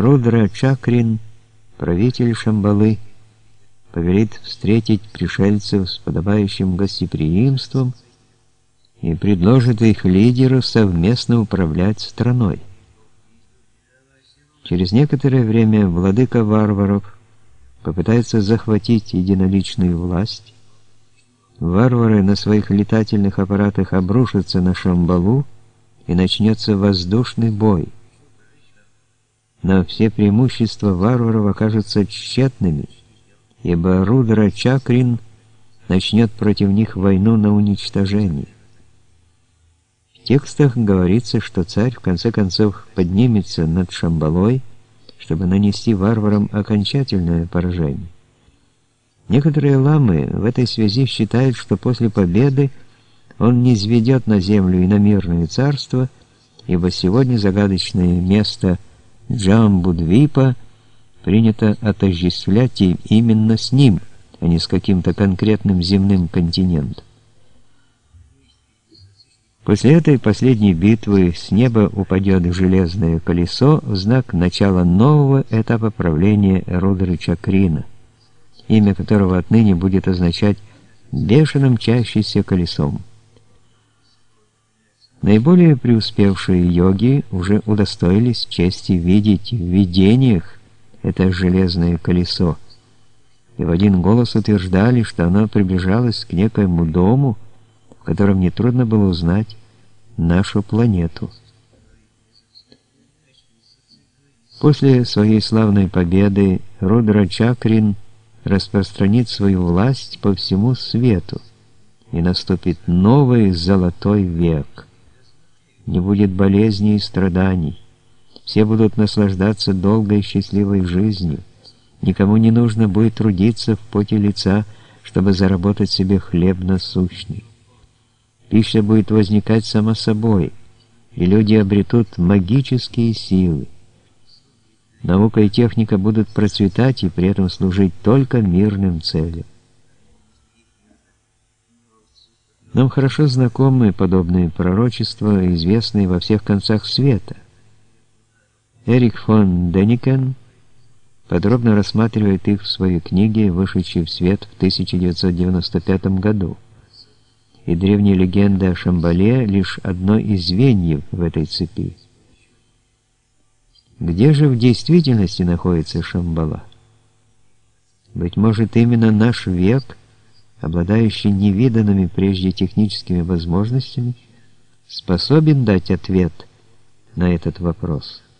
Рудра Чакрин, правитель Шамбалы, повелит встретить пришельцев с подобающим гостеприимством и предложит их лидеру совместно управлять страной. Через некоторое время владыка варваров попытается захватить единоличную власть. Варвары на своих летательных аппаратах обрушатся на Шамбалу, и начнется воздушный бой. Но все преимущества варваров окажутся тщетными, ибо Рудра Чакрин начнет против них войну на уничтожение. В текстах говорится, что царь в конце концов поднимется над Шамбалой, чтобы нанести варварам окончательное поражение. Некоторые ламы в этой связи считают, что после победы он не изведет на землю иномирное царство, ибо сегодня загадочное место Джамбудвипа принято отождествлять именно с ним, а не с каким-то конкретным земным континентом. После этой последней битвы с неба упадет железное колесо в знак начала нового этапа правления Рудры Чакрина, имя которого отныне будет означать «бешено мчащийся колесом». Наиболее преуспевшие йоги уже удостоились чести видеть в видениях это железное колесо, и в один голос утверждали, что оно приближалось к некоему дому, в котором нетрудно было узнать нашу планету. После своей славной победы Рудра Чакрин распространит свою власть по всему свету, и наступит новый золотой век. Не будет болезней и страданий. Все будут наслаждаться долгой и счастливой жизнью. Никому не нужно будет трудиться в поте лица, чтобы заработать себе хлеб насущный. Пища будет возникать само собой, и люди обретут магические силы. Наука и техника будут процветать и при этом служить только мирным целям. Нам хорошо знакомы подобные пророчества, известные во всех концах света. Эрик фон Деникен подробно рассматривает их в своей книге, вышедшей в свет в 1995 году и древняя легенда о Шамбале лишь одно из звеньев в этой цепи. Где же в действительности находится Шамбала? Быть может, именно наш век, обладающий невиданными прежде техническими возможностями, способен дать ответ на этот вопрос –